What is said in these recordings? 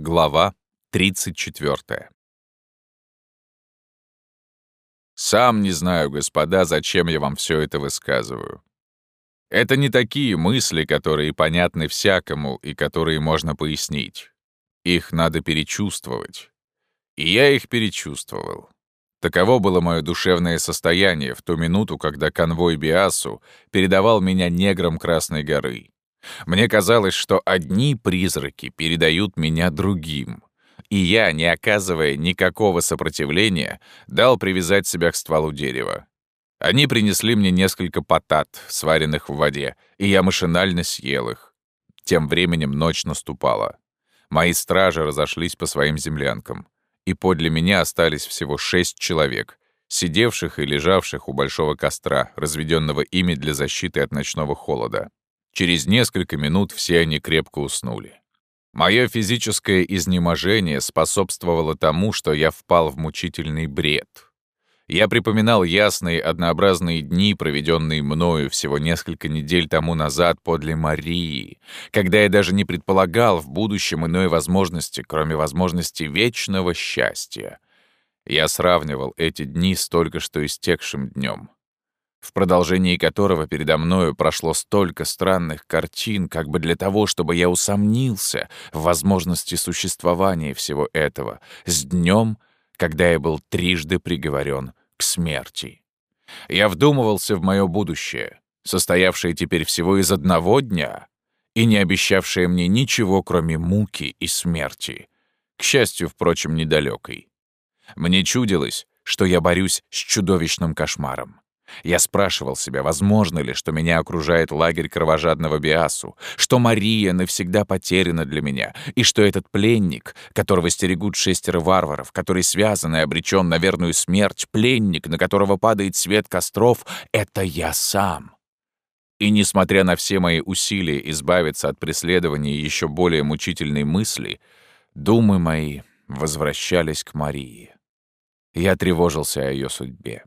Глава 34 Сам не знаю, господа, зачем я вам все это высказываю. Это не такие мысли, которые понятны всякому и которые можно пояснить. Их надо перечувствовать. И я их перечувствовал. Таково было мое душевное состояние в ту минуту, когда конвой Биасу передавал меня неграм Красной горы. Мне казалось, что одни призраки передают меня другим. И я, не оказывая никакого сопротивления, дал привязать себя к стволу дерева. Они принесли мне несколько потат, сваренных в воде, и я машинально съел их. Тем временем ночь наступала. Мои стражи разошлись по своим землянкам, и подле меня остались всего шесть человек, сидевших и лежавших у большого костра, разведенного ими для защиты от ночного холода. Через несколько минут все они крепко уснули. Мое физическое изнеможение способствовало тому, что я впал в мучительный бред. Я припоминал ясные, однообразные дни, проведенные мною всего несколько недель тому назад подле Марии, когда я даже не предполагал в будущем иной возможности, кроме возможности вечного счастья. Я сравнивал эти дни с только что истекшим днем в продолжении которого передо мною прошло столько странных картин, как бы для того, чтобы я усомнился в возможности существования всего этого, с днем, когда я был трижды приговорен к смерти. Я вдумывался в мое будущее, состоявшее теперь всего из одного дня и не обещавшее мне ничего, кроме муки и смерти, к счастью, впрочем, недалекой. Мне чудилось, что я борюсь с чудовищным кошмаром. Я спрашивал себя, возможно ли, что меня окружает лагерь кровожадного Биасу, что Мария навсегда потеряна для меня, и что этот пленник, которого стерегут шестеро варваров, который связан и обречен на верную смерть, пленник, на которого падает свет костров, — это я сам. И несмотря на все мои усилия избавиться от преследования еще более мучительной мысли, думы мои возвращались к Марии. Я тревожился о ее судьбе.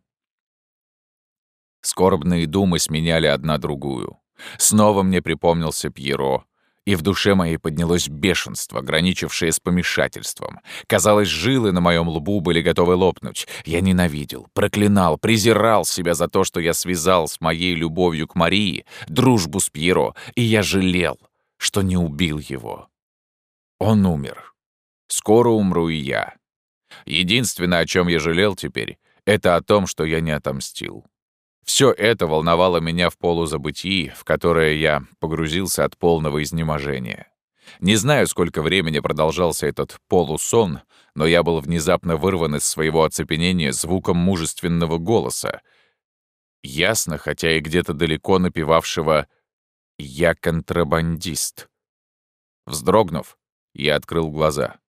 Скорбные думы сменяли одна другую. Снова мне припомнился Пьеро, и в душе моей поднялось бешенство, граничившее с помешательством. Казалось, жилы на моем лбу были готовы лопнуть. Я ненавидел, проклинал, презирал себя за то, что я связал с моей любовью к Марии дружбу с Пьеро, и я жалел, что не убил его. Он умер. Скоро умру и я. Единственное, о чем я жалел теперь, это о том, что я не отомстил. Все это волновало меня в полузабытии, в которое я погрузился от полного изнеможения. Не знаю, сколько времени продолжался этот полусон, но я был внезапно вырван из своего оцепенения звуком мужественного голоса. Ясно, хотя и где-то далеко напевавшего «Я контрабандист». Вздрогнув, я открыл глаза.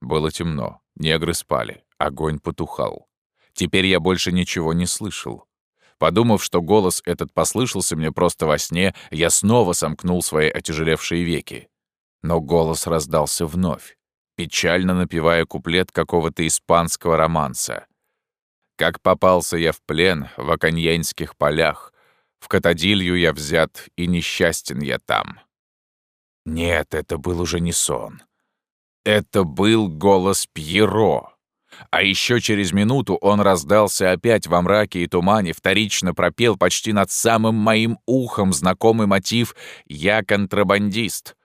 Было темно, негры спали, огонь потухал. Теперь я больше ничего не слышал. Подумав, что голос этот послышался мне просто во сне, я снова сомкнул свои отяжелевшие веки. Но голос раздался вновь, печально напевая куплет какого-то испанского романса. «Как попался я в плен в Аканьянских полях, в Катадилью я взят, и несчастен я там». Нет, это был уже не сон. Это был голос Пьеро. А еще через минуту он раздался опять во мраке и тумане, вторично пропел почти над самым моим ухом знакомый мотив «Я контрабандист».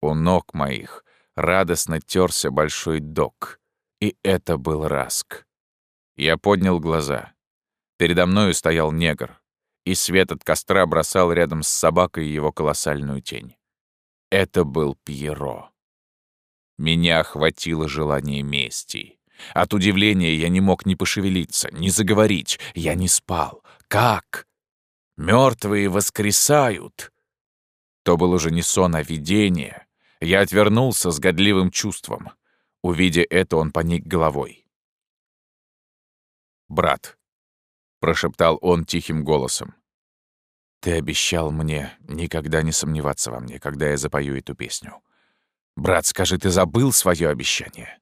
У ног моих радостно терся большой док, и это был Раск. Я поднял глаза. Передо мною стоял негр, и свет от костра бросал рядом с собакой его колоссальную тень. Это был Пьеро. Меня охватило желание мести. От удивления я не мог ни пошевелиться, ни заговорить. Я не спал. Как? Мертвые воскресают. То был уже не сон, а видение. Я отвернулся с годливым чувством. Увидя это, он поник головой. «Брат», — прошептал он тихим голосом, — «ты обещал мне никогда не сомневаться во мне, когда я запою эту песню. Брат, скажи, ты забыл свое обещание?»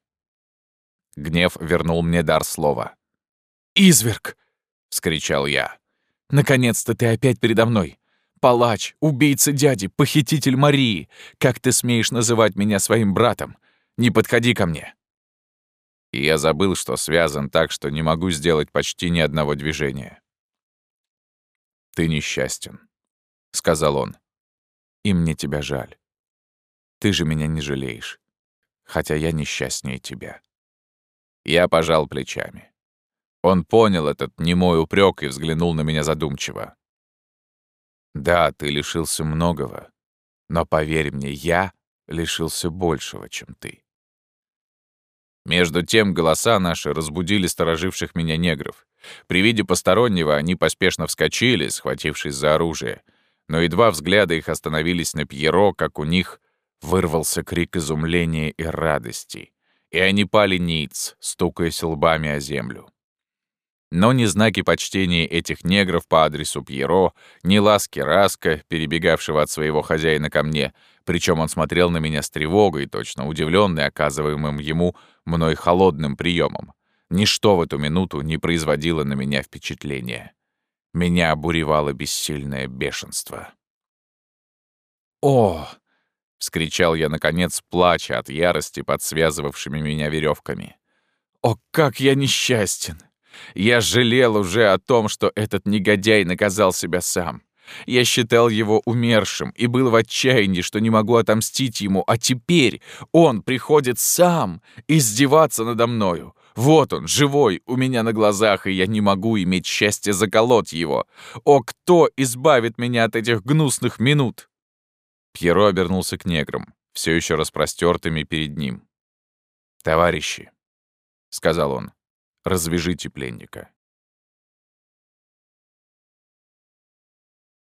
Гнев вернул мне дар слова. «Изверг!» — вскричал я. «Наконец-то ты опять передо мной! Палач, убийца дяди, похититель Марии! Как ты смеешь называть меня своим братом? Не подходи ко мне!» И я забыл, что связан так, что не могу сделать почти ни одного движения. «Ты несчастен», — сказал он. «И мне тебя жаль. Ты же меня не жалеешь, хотя я несчастнее тебя». Я пожал плечами. Он понял этот немой упрек и взглянул на меня задумчиво. «Да, ты лишился многого, но поверь мне, я лишился большего, чем ты». Между тем голоса наши разбудили стороживших меня негров. При виде постороннего они поспешно вскочили, схватившись за оружие. Но едва взгляды их остановились на Пьеро, как у них вырвался крик изумления и радости. И они пали ниц, стукаясь лбами о землю. Но ни знаки почтения этих негров по адресу Пьеро, ни ласки Раска, перебегавшего от своего хозяина ко мне, причем он смотрел на меня с тревогой, точно удивленный оказываемым ему мной холодным приемом. Ничто в эту минуту не производило на меня впечатления. Меня обуревало бессильное бешенство. «О!» — вскричал я, наконец, плача от ярости под связывавшими меня веревками. «О, как я несчастен! Я жалел уже о том, что этот негодяй наказал себя сам. Я считал его умершим и был в отчаянии, что не могу отомстить ему, а теперь он приходит сам издеваться надо мною. Вот он, живой, у меня на глазах, и я не могу иметь счастья заколоть его. О, кто избавит меня от этих гнусных минут?» Пьеро обернулся к неграм, все еще распростертыми перед ним. «Товарищи», — сказал он, — «развяжите пленника».